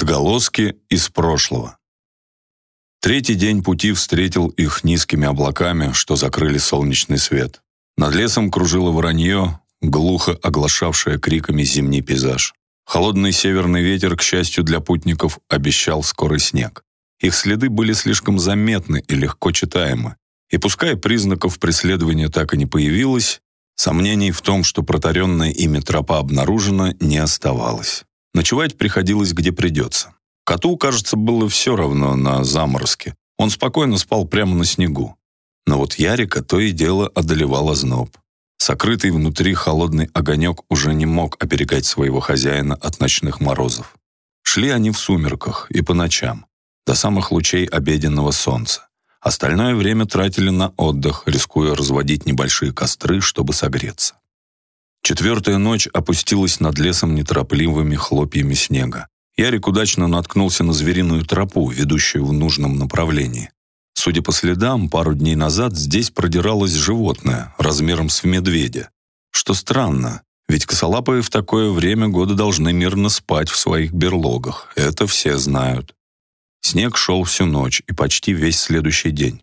Отголоски из прошлого. Третий день пути встретил их низкими облаками, что закрыли солнечный свет. Над лесом кружило воронье, глухо оглашавшее криками зимний пейзаж. Холодный северный ветер, к счастью для путников, обещал скорый снег. Их следы были слишком заметны и легко читаемы. И пускай признаков преследования так и не появилось, сомнений в том, что протаренная ими тропа обнаружена, не оставалось. Ночевать приходилось где придется. Коту, кажется, было все равно на заморозке. Он спокойно спал прямо на снегу. Но вот Ярика то и дело одолевало зноб. Сокрытый внутри холодный огонек уже не мог оберегать своего хозяина от ночных морозов. Шли они в сумерках и по ночам, до самых лучей обеденного солнца. Остальное время тратили на отдых, рискуя разводить небольшие костры, чтобы согреться. Четвертая ночь опустилась над лесом неторопливыми хлопьями снега. Ярик удачно наткнулся на звериную тропу, ведущую в нужном направлении. Судя по следам, пару дней назад здесь продиралось животное размером с медведя. Что странно, ведь косолапые в такое время года должны мирно спать в своих берлогах. Это все знают. Снег шел всю ночь и почти весь следующий день.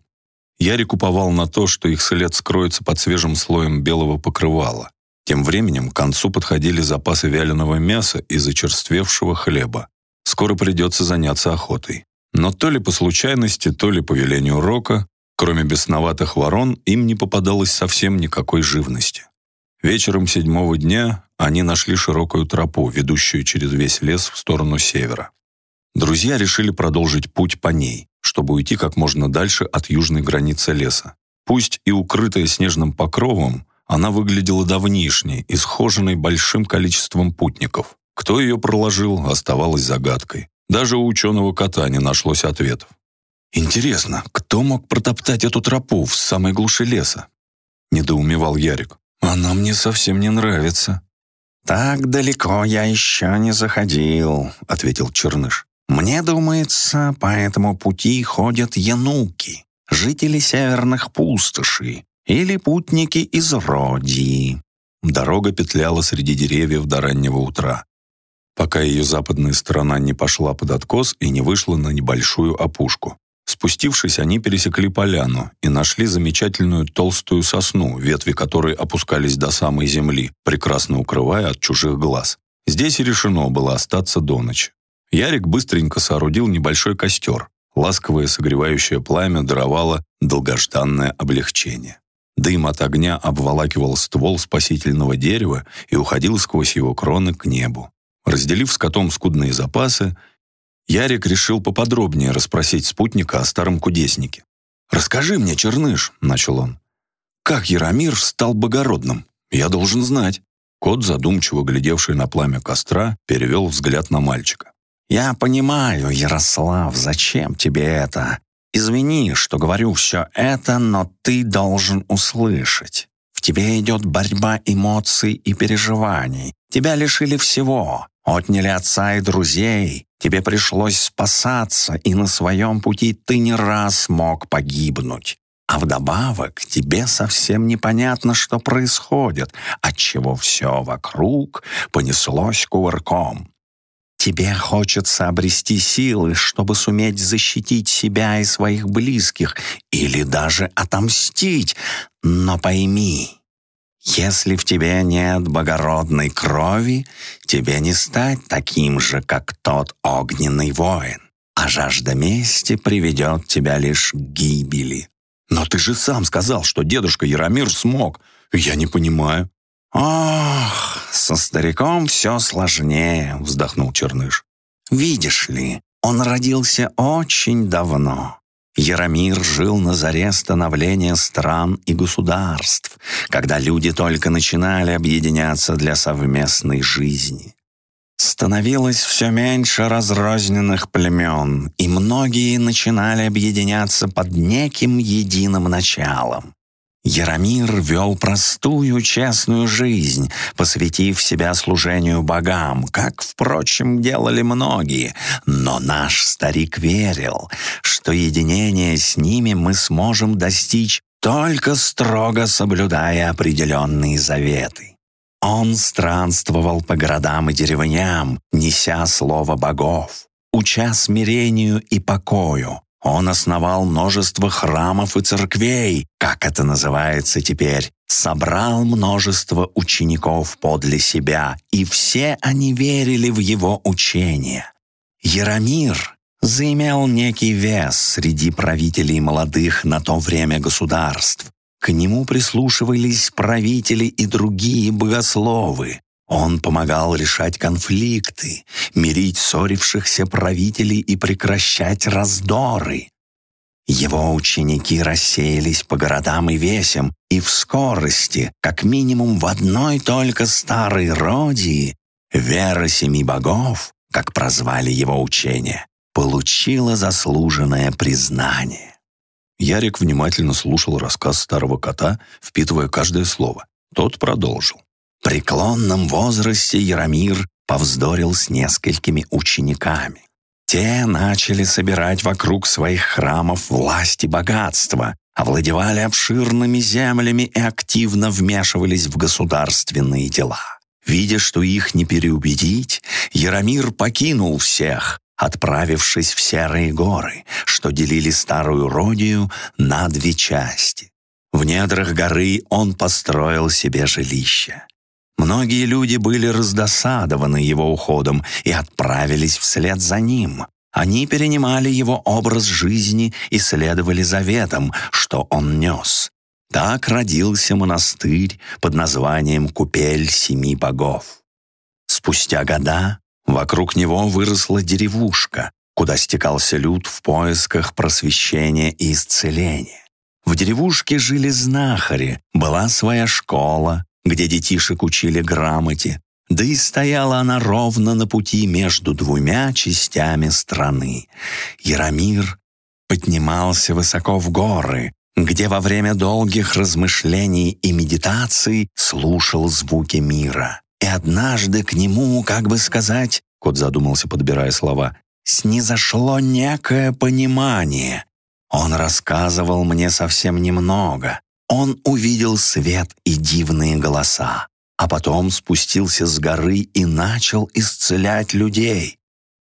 Ярик уповал на то, что их след скроется под свежим слоем белого покрывала. Тем временем к концу подходили запасы вяленого мяса и зачерствевшего хлеба. Скоро придется заняться охотой. Но то ли по случайности, то ли по велению Рока, кроме бесноватых ворон, им не попадалось совсем никакой живности. Вечером седьмого дня они нашли широкую тропу, ведущую через весь лес в сторону севера. Друзья решили продолжить путь по ней, чтобы уйти как можно дальше от южной границы леса. Пусть и укрытая снежным покровом, она выглядела давнишней и схоженной большим количеством путников. Кто ее проложил, оставалось загадкой. Даже у ученого кота не нашлось ответов. «Интересно, кто мог протоптать эту тропу в самой глуши леса?» — недоумевал Ярик. «Она мне совсем не нравится». «Так далеко я еще не заходил», — ответил Черныш. «Мне думается, по этому пути ходят януки, жители северных пустошей, или путники из Родии. Дорога петляла среди деревьев до раннего утра, пока ее западная сторона не пошла под откос и не вышла на небольшую опушку. Спустившись, они пересекли поляну и нашли замечательную толстую сосну, ветви которой опускались до самой земли, прекрасно укрывая от чужих глаз. Здесь решено было остаться до ночи. Ярик быстренько соорудил небольшой костер. Ласковое согревающее пламя даровало долгожданное облегчение. Дым от огня обволакивал ствол спасительного дерева и уходил сквозь его кроны к небу. Разделив с котом скудные запасы, Ярик решил поподробнее расспросить спутника о старом кудеснике. «Расскажи мне, Черныш», — начал он, — «как Яромир стал богородным? Я должен знать». Кот, задумчиво глядевший на пламя костра, перевел взгляд на мальчика. «Я понимаю, Ярослав, зачем тебе это? Извини, что говорю все это, но ты должен услышать. В тебе идет борьба эмоций и переживаний. Тебя лишили всего, отняли отца и друзей. Тебе пришлось спасаться, и на своем пути ты не раз мог погибнуть. А вдобавок тебе совсем непонятно, что происходит, отчего все вокруг понеслось кувырком. Тебе хочется обрести силы, чтобы суметь защитить себя и своих близких, или даже отомстить. Но пойми, если в тебе нет богородной крови, тебе не стать таким же, как тот огненный воин. А жажда мести приведет тебя лишь к гибели. Но ты же сам сказал, что дедушка Яромир смог. Я не понимаю. «Ох, со стариком все сложнее», — вздохнул Черныш. «Видишь ли, он родился очень давно. Яромир жил на заре становления стран и государств, когда люди только начинали объединяться для совместной жизни. Становилось все меньше разрозненных племен, и многие начинали объединяться под неким единым началом. Яромир вел простую, честную жизнь, посвятив себя служению богам, как, впрочем, делали многие. Но наш старик верил, что единение с ними мы сможем достичь только строго соблюдая определенные заветы. Он странствовал по городам и деревням, неся слово богов, уча смирению и покою. Он основал множество храмов и церквей, как это называется теперь, собрал множество учеников подле себя, и все они верили в его учение. Яромир заимел некий вес среди правителей молодых на то время государств. К нему прислушивались правители и другие богословы. Он помогал решать конфликты, мирить ссорившихся правителей и прекращать раздоры. Его ученики рассеялись по городам и весям, и в скорости, как минимум в одной только старой Родии, вера семи богов, как прозвали его учение, получила заслуженное признание. Ярик внимательно слушал рассказ старого кота, впитывая каждое слово. Тот продолжил. Преклонном возрасте Яромир повздорил с несколькими учениками. Те начали собирать вокруг своих храмов власть и богатство, овладевали обширными землями и активно вмешивались в государственные дела. Видя, что их не переубедить, Яромир покинул всех, отправившись в серые горы, что делили старую Родию на две части. В недрах горы он построил себе жилище. Многие люди были раздосадованы его уходом и отправились вслед за ним. Они перенимали его образ жизни и следовали заветам, что он нес. Так родился монастырь под названием «Купель семи богов». Спустя года вокруг него выросла деревушка, куда стекался люд в поисках просвещения и исцеления. В деревушке жили знахари, была своя школа, где детишек учили грамоте, да и стояла она ровно на пути между двумя частями страны. Яромир поднимался высоко в горы, где во время долгих размышлений и медитаций слушал звуки мира. И однажды к нему, как бы сказать, кот задумался, подбирая слова, снизошло некое понимание. Он рассказывал мне совсем немного, он увидел свет и дивные голоса, а потом спустился с горы и начал исцелять людей.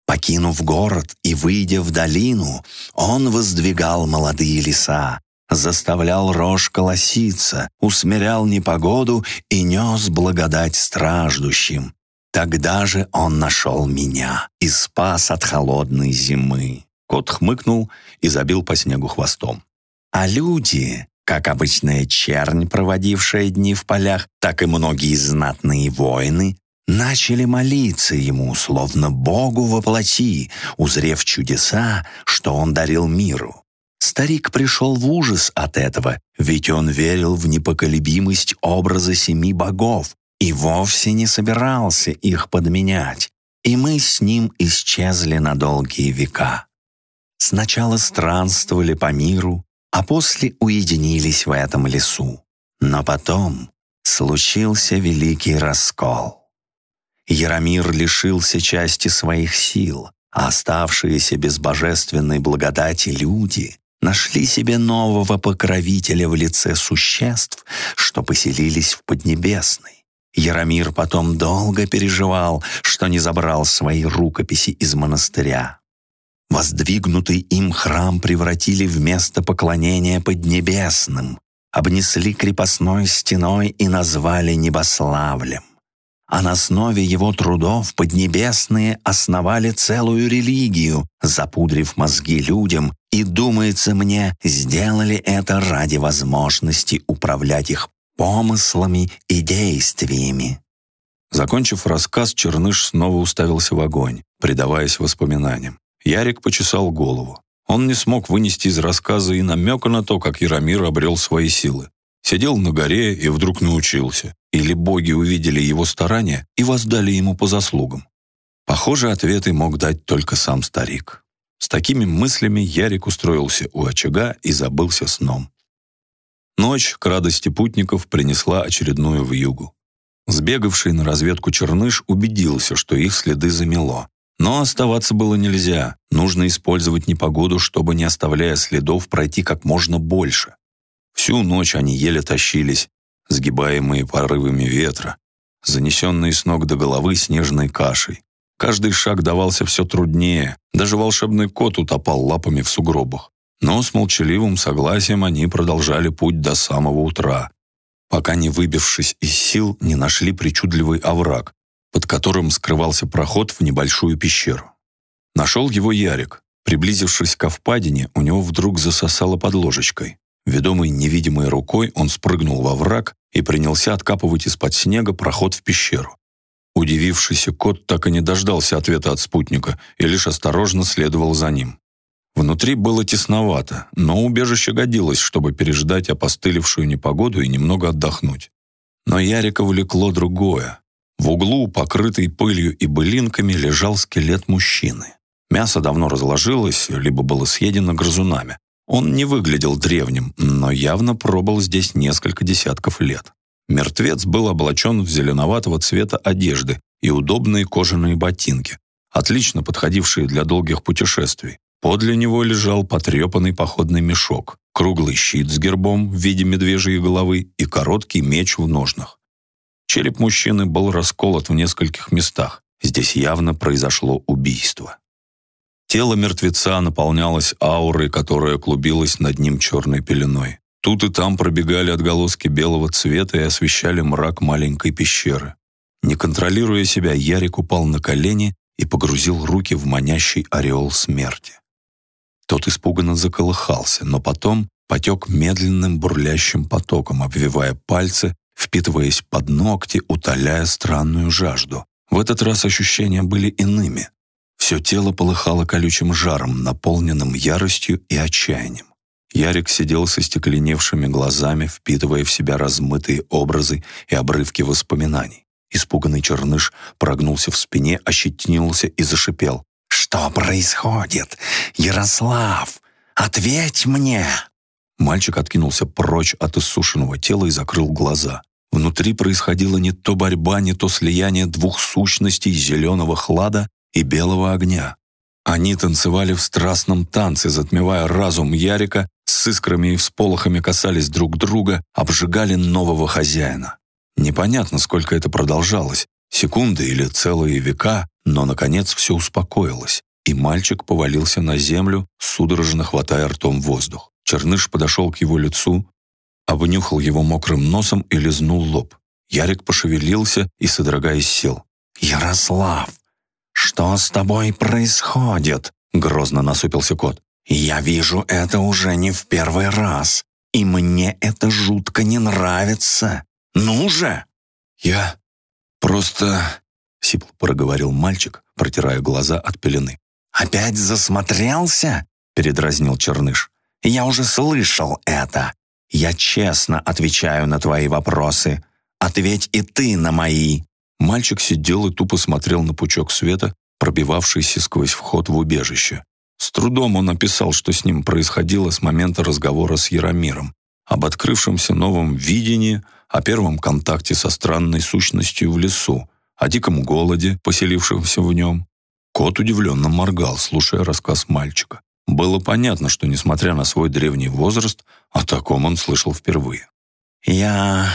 Покинув город и выйдя в долину, он воздвигал молодые леса, заставлял рожь колоситься, усмирял непогоду и нес благодать страждущим. Тогда же он нашел меня и спас от холодной зимы. Кот хмыкнул и забил по снегу хвостом. А люди как обычная чернь, проводившая дни в полях, так и многие знатные воины начали молиться ему, словно Богу воплоти, узрев чудеса, что он дарил миру. Старик пришел в ужас от этого, ведь он верил в непоколебимость образа семи богов и вовсе не собирался их подменять, и мы с ним исчезли на долгие века. Сначала странствовали по миру, а после уединились в этом лесу. Но потом случился великий раскол. Яромир лишился части своих сил, а оставшиеся без божественной благодати люди нашли себе нового покровителя в лице существ, что поселились в Поднебесной. Яромир потом долго переживал, что не забрал свои рукописи из монастыря. Воздвигнутый им храм превратили в место поклонения поднебесным, обнесли крепостной стеной и назвали небославлем. А на основе его трудов поднебесные основали целую религию, запудрив мозги людям, и, думается мне, сделали это ради возможности управлять их помыслами и действиями. Закончив рассказ, Черныш снова уставился в огонь, предаваясь воспоминаниям. Ярик почесал голову. Он не смог вынести из рассказа и намека на то, как Яромир обрел свои силы. Сидел на горе и вдруг научился. Или боги увидели его старания и воздали ему по заслугам. Похоже, ответы мог дать только сам старик. С такими мыслями Ярик устроился у очага и забылся сном. Ночь, к радости путников, принесла очередную вьюгу. Сбегавший на разведку Черныш убедился, что их следы замело. Но оставаться было нельзя. Нужно использовать непогоду, чтобы, не оставляя следов, пройти как можно больше. Всю ночь они еле тащились, сгибаемые порывами ветра, занесенные с ног до головы снежной кашей. Каждый шаг давался все труднее, даже волшебный кот утопал лапами в сугробах. Но с молчаливым согласием они продолжали путь до самого утра, пока не выбившись из сил, не нашли причудливый овраг, под которым скрывался проход в небольшую пещеру. Нашел его Ярик. Приблизившись к впадине, у него вдруг засосало под ложечкой. Ведомый невидимой рукой, он спрыгнул во враг и принялся откапывать из-под снега проход в пещеру. Удивившийся кот так и не дождался ответа от спутника и лишь осторожно следовал за ним. Внутри было тесновато, но убежище годилось, чтобы переждать опостылевшую непогоду и немного отдохнуть. Но Ярика влекло другое. В углу, покрытый пылью и былинками, лежал скелет мужчины. Мясо давно разложилось, либо было съедено грызунами. Он не выглядел древним, но явно пробыл здесь несколько десятков лет. Мертвец был облачен в зеленоватого цвета одежды и удобные кожаные ботинки, отлично подходившие для долгих путешествий. Подле него лежал потрепанный походный мешок, круглый щит с гербом в виде медвежьей головы и короткий меч в ножнах. Череп мужчины был расколот в нескольких местах. Здесь явно произошло убийство. Тело мертвеца наполнялось аурой, которая клубилась над ним черной пеленой. Тут и там пробегали отголоски белого цвета и освещали мрак маленькой пещеры. Не контролируя себя, Ярик упал на колени и погрузил руки в манящий ореол смерти. Тот испуганно заколыхался, но потом потек медленным бурлящим потоком, обвивая пальцы, впитываясь под ногти, утоляя странную жажду. В этот раз ощущения были иными. Все тело полыхало колючим жаром, наполненным яростью и отчаянием. Ярик сидел со стекленевшими глазами, впитывая в себя размытые образы и обрывки воспоминаний. Испуганный черныш прогнулся в спине, ощетинился и зашипел. «Что происходит? Ярослав, ответь мне!» Мальчик откинулся прочь от иссушенного тела и закрыл глаза. Внутри происходила не то борьба, не то слияние двух сущностей зеленого хлада и белого огня. Они танцевали в страстном танце, затмевая разум Ярика, с искрами и всполохами касались друг друга, обжигали нового хозяина. Непонятно, сколько это продолжалось, секунды или целые века, но, наконец, все успокоилось, и мальчик повалился на землю, судорожно хватая ртом воздух. Черныш подошел к его лицу, обнюхал его мокрым носом и лизнул лоб. Ярик пошевелился и, содрогаясь, сел. «Ярослав, что с тобой происходит?» Грозно насупился кот. «Я вижу это уже не в первый раз, и мне это жутко не нравится. Ну же!» «Я просто — сипло проговорил мальчик, протирая глаза от пелены. «Опять засмотрелся?» — передразнил Черныш. «Я уже слышал это. Я честно отвечаю на твои вопросы. Ответь и ты на мои». Мальчик сидел и тупо смотрел на пучок света, пробивавшийся сквозь вход в убежище. С трудом он описал, что с ним происходило с момента разговора с Яромиром, об открывшемся новом видении, о первом контакте со странной сущностью в лесу, о диком голоде, поселившемся в нем. Кот удивленно моргал, слушая рассказ мальчика. Было понятно, что, несмотря на свой древний возраст, о таком он слышал впервые. «Я...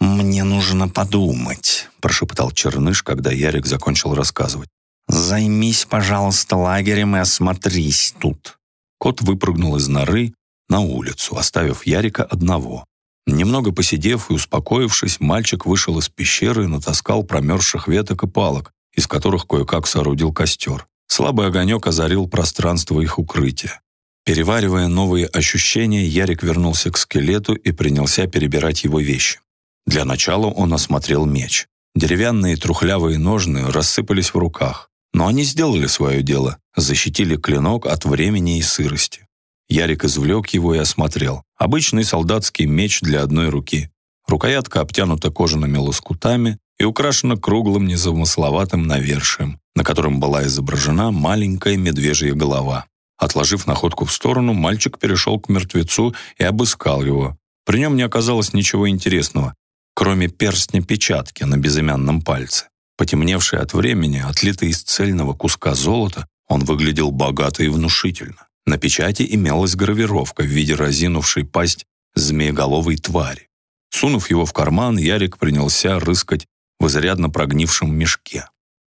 мне нужно подумать», — прошептал Черныш, когда Ярик закончил рассказывать. «Займись, пожалуйста, лагерем и осмотрись тут». Кот выпрыгнул из норы на улицу, оставив Ярика одного. Немного посидев и успокоившись, мальчик вышел из пещеры и натаскал промерзших веток и палок, из которых кое-как соорудил костер. Слабый огонек озарил пространство их укрытия. Переваривая новые ощущения, Ярик вернулся к скелету и принялся перебирать его вещи. Для начала он осмотрел меч. Деревянные трухлявые ножны рассыпались в руках, но они сделали свое дело, защитили клинок от времени и сырости. Ярик извлек его и осмотрел. Обычный солдатский меч для одной руки. Рукоятка обтянута кожаными лоскутами и украшена круглым незамысловатым навершием, на котором была изображена маленькая медвежья голова. Отложив находку в сторону, мальчик перешел к мертвецу и обыскал его. При нем не оказалось ничего интересного, кроме перстня-печатки на безымянном пальце. Потемневший от времени, отлитый из цельного куска золота, он выглядел богато и внушительно. На печати имелась гравировка в виде разинувшей пасть змееголовой твари. Сунув его в карман, Ярик принялся рыскать в изрядно прогнившем мешке.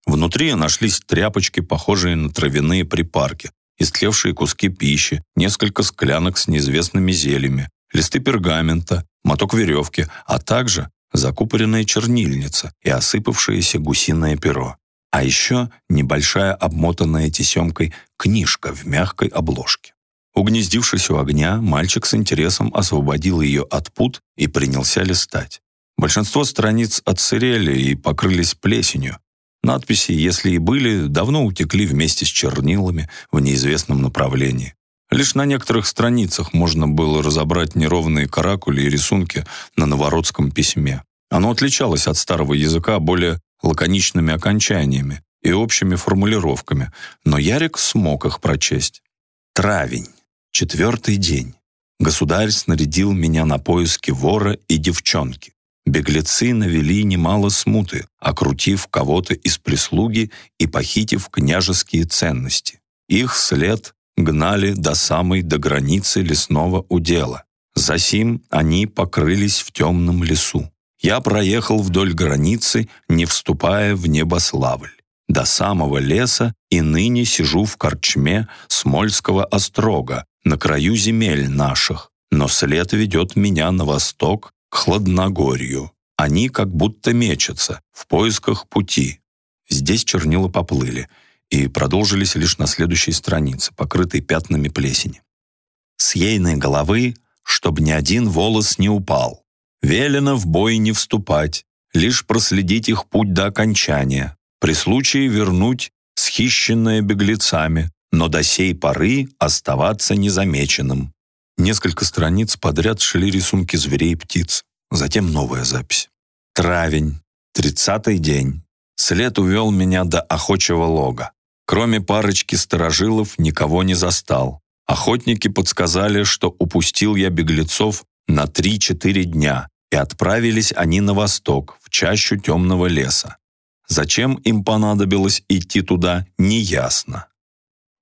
Внутри нашлись тряпочки, похожие на травяные припарки, истлевшие куски пищи, несколько склянок с неизвестными зельями, листы пергамента, моток веревки, а также закупоренная чернильница и осыпавшееся гусиное перо. А еще небольшая обмотанная тесемкой книжка в мягкой обложке. Угнездившись у огня, мальчик с интересом освободил ее от пут и принялся листать. Большинство страниц отсырели и покрылись плесенью. Надписи, если и были, давно утекли вместе с чернилами в неизвестном направлении. Лишь на некоторых страницах можно было разобрать неровные каракули и рисунки на новородском письме. Оно отличалось от старого языка более лаконичными окончаниями и общими формулировками, но Ярик смог их прочесть. Травень. Четвертый день. Государь снарядил меня на поиски вора и девчонки. Беглецы навели немало смуты, окрутив кого-то из прислуги и похитив княжеские ценности. Их след гнали до самой до границы лесного удела. Засим они покрылись в темном лесу. Я проехал вдоль границы, не вступая в небославль. До самого леса и ныне сижу в корчме Смольского острога, на краю земель наших, но след ведет меня на восток, к Хладногорью. Они как будто мечутся в поисках пути. Здесь чернила поплыли и продолжились лишь на следующей странице, покрытой пятнами плесени. С ейной головы, чтоб ни один волос не упал. Велено в бой не вступать, лишь проследить их путь до окончания, при случае вернуть схищенное беглецами, но до сей поры оставаться незамеченным. Несколько страниц подряд шли рисунки зверей и птиц. Затем новая запись. Травень. Тридцатый день. След увел меня до охочего лога. Кроме парочки сторожилов никого не застал. Охотники подсказали, что упустил я беглецов на 3-4 дня, и отправились они на восток, в чащу темного леса. Зачем им понадобилось идти туда, неясно.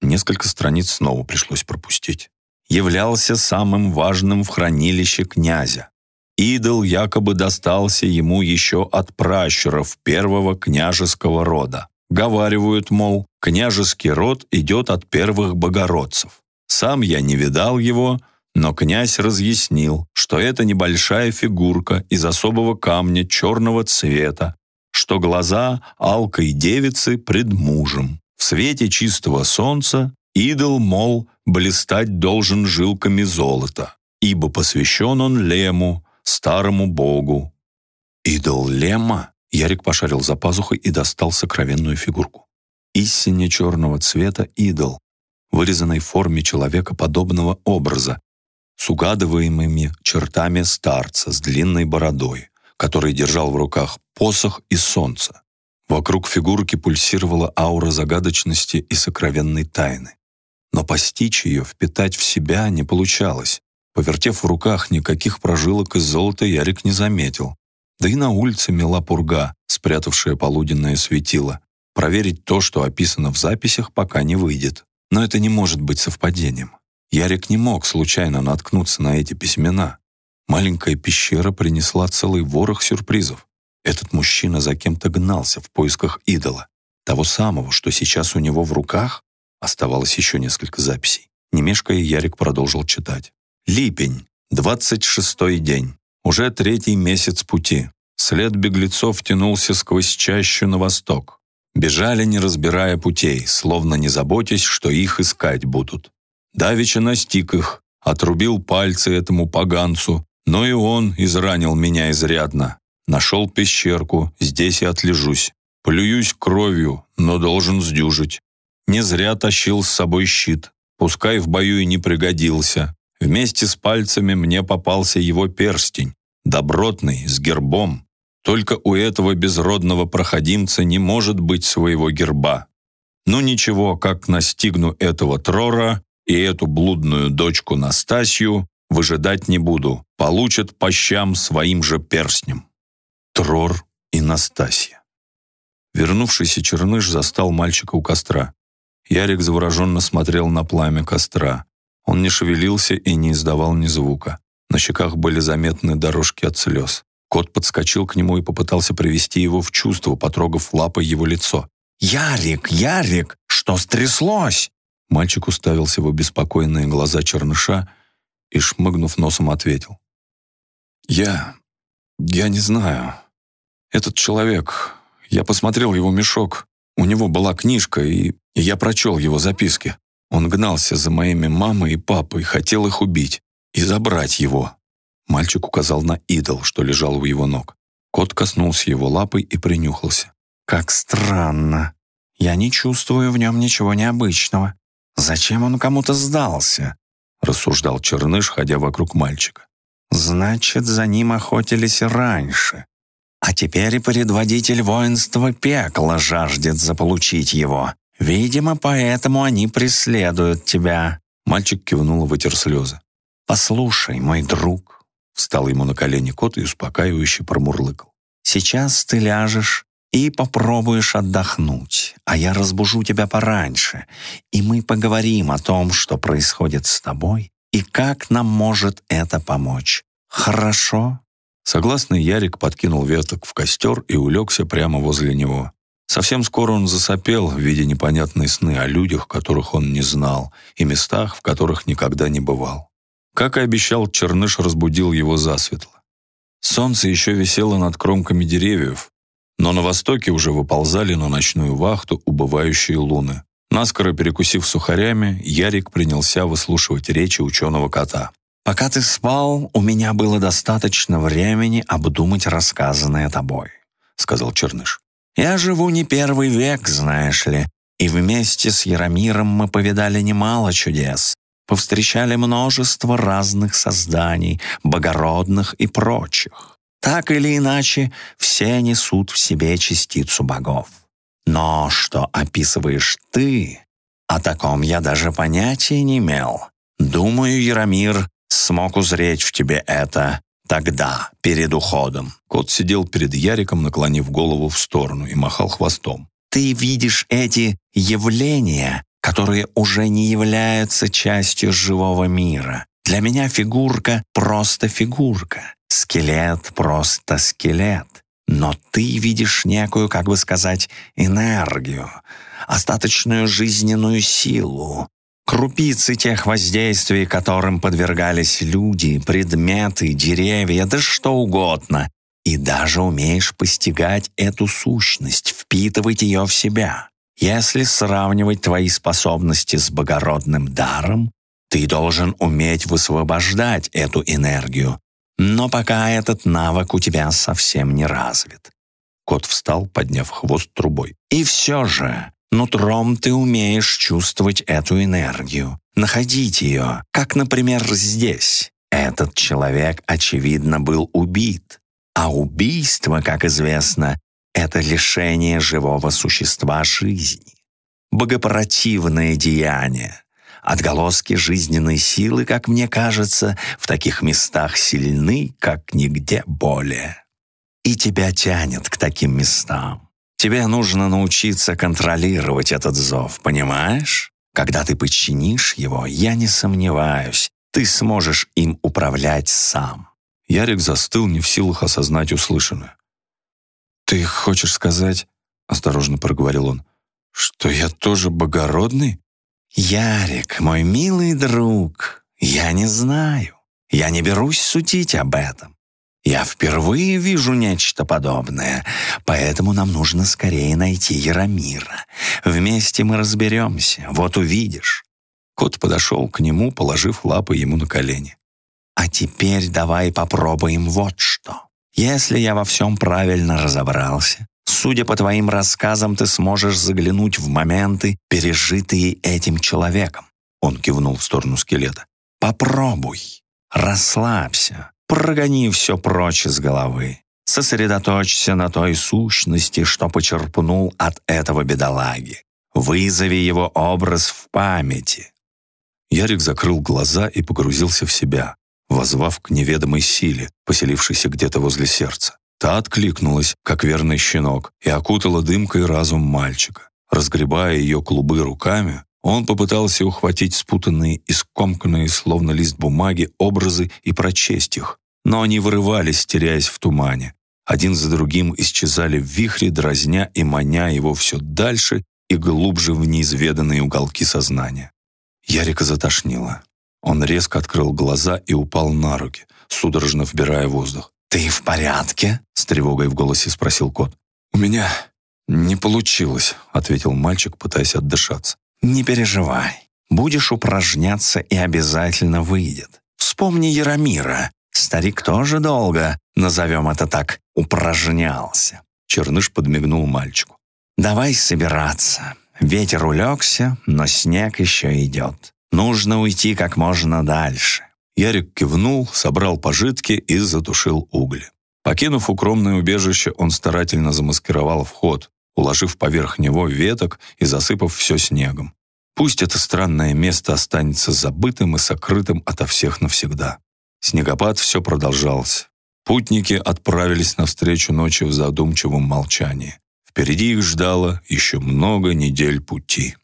Несколько страниц снова пришлось пропустить. Являлся самым важным в хранилище князя. Идол якобы достался ему еще от пращуров первого княжеского рода. Говаривают, мол, княжеский род идет от первых богородцев. Сам я не видал его, но князь разъяснил, что это небольшая фигурка из особого камня черного цвета, что глаза алкой девицы пред мужем. В свете чистого солнца идол, мол, блистать должен жилками золота, ибо посвящен он Лему, старому богу. Идол Лема? Ярик пошарил за пазухой и достал сокровенную фигурку. Истинно черного цвета идол, вырезанной в форме человека подобного образа, с угадываемыми чертами старца с длинной бородой, который держал в руках посох и солнце. Вокруг фигурки пульсировала аура загадочности и сокровенной тайны. Но постичь ее, впитать в себя не получалось. Повертев в руках, никаких прожилок из золота Ярик не заметил. Да и на улице мела пурга, спрятавшая полуденное светило. Проверить то, что описано в записях, пока не выйдет. Но это не может быть совпадением. Ярик не мог случайно наткнуться на эти письмена. Маленькая пещера принесла целый ворох сюрпризов. Этот мужчина за кем-то гнался в поисках идола. Того самого, что сейчас у него в руках, оставалось еще несколько записей. Не мешкая, Ярик продолжил читать. Липень, двадцать шестой день. Уже третий месяц пути. След беглецов тянулся сквозь чащу на восток. Бежали, не разбирая путей, словно не заботясь, что их искать будут. Давича настиг их, отрубил пальцы этому поганцу, но и он изранил меня изрядно. Нашел пещерку, здесь и отлежусь. Плююсь кровью, но должен сдюжить. Не зря тащил с собой щит, пускай в бою и не пригодился. Вместе с пальцами мне попался его перстень, добротный, с гербом. Только у этого безродного проходимца не может быть своего герба. Ну ничего, как настигну этого Трора и эту блудную дочку Настасью, выжидать не буду, получат по щам своим же перстнем. Трор и Настасья. Вернувшийся Черныш застал мальчика у костра. Ярик завороженно смотрел на пламя костра. Он не шевелился и не издавал ни звука. На щеках были заметны дорожки от слез. Кот подскочил к нему и попытался привести его в чувство, потрогав лапой его лицо. «Ярик, Ярик, что стряслось?» Мальчик уставился в обеспокоенные глаза черныша и, шмыгнув носом, ответил. «Я... я не знаю. Этот человек... Я посмотрел его мешок. У него была книжка, и, я прочел его записки. Он гнался за моими мамой и папой, хотел их убить и забрать его». Мальчик указал на идол, что лежал у его ног. Кот коснулся его лапой и принюхался. «Как странно. Я не чувствую в нем ничего необычного. Зачем он кому-то сдался?» рассуждал Черныш, ходя вокруг мальчика. «Значит, за ним охотились раньше. А теперь предводитель воинства пекла жаждет заполучить его. Видимо, поэтому они преследуют тебя». Мальчик кивнул и вытер слезы. «Послушай, мой друг», — встал ему на колени кот и успокаивающе промурлыкал. «Сейчас ты ляжешь и попробуешь отдохнуть, а я разбужу тебя пораньше, и мы поговорим о том, что происходит с тобой и как нам может это помочь. Хорошо?» Согласный Ярик подкинул веток в костер и улегся прямо возле него. Совсем скоро он засопел, видя непонятные сны о людях, которых он не знал, и местах, в которых никогда не бывал. Как и обещал, Черныш разбудил его засветло. Солнце еще висело над кромками деревьев, но на востоке уже выползали на ночную вахту убывающие луны. Наскоро перекусив сухарями, Ярик принялся выслушивать речи ученого кота. «Пока ты спал, у меня было достаточно времени обдумать рассказанное тобой», — сказал Черныш. «Я живу не первый век, знаешь ли, и вместе с Яромиром мы повидали немало чудес, повстречали множество разных созданий, богородных и прочих. Так или иначе, все несут в себе частицу богов. Но что описываешь ты, о таком я даже понятия не имел. Думаю, Яромир смог узреть в тебе это тогда, перед уходом. Кот сидел перед Яриком, наклонив голову в сторону и махал хвостом. Ты видишь эти явления, которые уже не являются частью живого мира. Для меня фигурка просто фигурка. Скелет просто скелет. Но ты видишь некую, как бы сказать, энергию, остаточную жизненную силу, крупицы тех воздействий, которым подвергались люди, предметы, деревья, да что угодно. И даже умеешь постигать эту сущность, впитывать ее в себя. Если сравнивать твои способности с богородным даром, ты должен уметь высвобождать эту энергию, но пока этот навык у тебя совсем не развит». Кот встал, подняв хвост трубой. «И все же, нутром ты умеешь чувствовать эту энергию, находить ее, как, например, здесь. Этот человек, очевидно, был убит. А убийство, как известно, это лишение живого существа жизни. Богопротивное деяние. Отголоски жизненной силы, как мне кажется, в таких местах сильны, как нигде более. И тебя тянет к таким местам. Тебе нужно научиться контролировать этот зов, понимаешь? Когда ты подчинишь его, я не сомневаюсь, ты сможешь им управлять сам. Ярик застыл, не в силах осознать услышанное. «Ты хочешь сказать, — осторожно проговорил он, — что я тоже богородный?» «Ярик, мой милый друг, я не знаю. Я не берусь судить об этом. Я впервые вижу нечто подобное, поэтому нам нужно скорее найти Яромира. Вместе мы разберемся, вот увидишь». Кот подошел к нему, положив лапы ему на колени. «А теперь давай попробуем вот что. Если я во всем правильно разобрался, Судя по твоим рассказам, ты сможешь заглянуть в моменты, пережитые этим человеком. Он кивнул в сторону скелета. Попробуй. Расслабься. Прогони все прочь из головы. Сосредоточься на той сущности, что почерпнул от этого бедолаги. Вызови его образ в памяти. Ярик закрыл глаза и погрузился в себя, возвав к неведомой силе, поселившейся где-то возле сердца. Та откликнулась, как верный щенок, и окутала дымкой разум мальчика. Разгребая ее клубы руками, он попытался ухватить спутанные и скомканные, словно лист бумаги, образы и прочесть их, но они вырывались, теряясь в тумане. один за другим исчезали в вихре, дразня и маня его все дальше и глубже в неизведанные уголки сознания. Ярика затошнило. Он резко открыл глаза и упал на руки, судорожно вбирая воздух. «Ты в порядке?» — с тревогой в голосе спросил кот. «У меня не получилось», — ответил мальчик, пытаясь отдышаться. «Не переживай. Будешь упражняться и обязательно выйдет. Вспомни Яромира. Старик тоже долго, назовем это так, упражнялся». Черныш подмигнул мальчику. «Давай собираться. Ветер улегся, но снег еще идет. Нужно уйти как можно дальше». Ярик кивнул, собрал пожитки и затушил угли. Покинув укромное убежище, он старательно замаскировал вход, уложив поверх него веток и засыпав все снегом. Пусть это странное место останется забытым и сокрытым ото всех навсегда. Снегопад все продолжался. Путники отправились навстречу ночи в задумчивом молчании. Впереди их ждало еще много недель пути.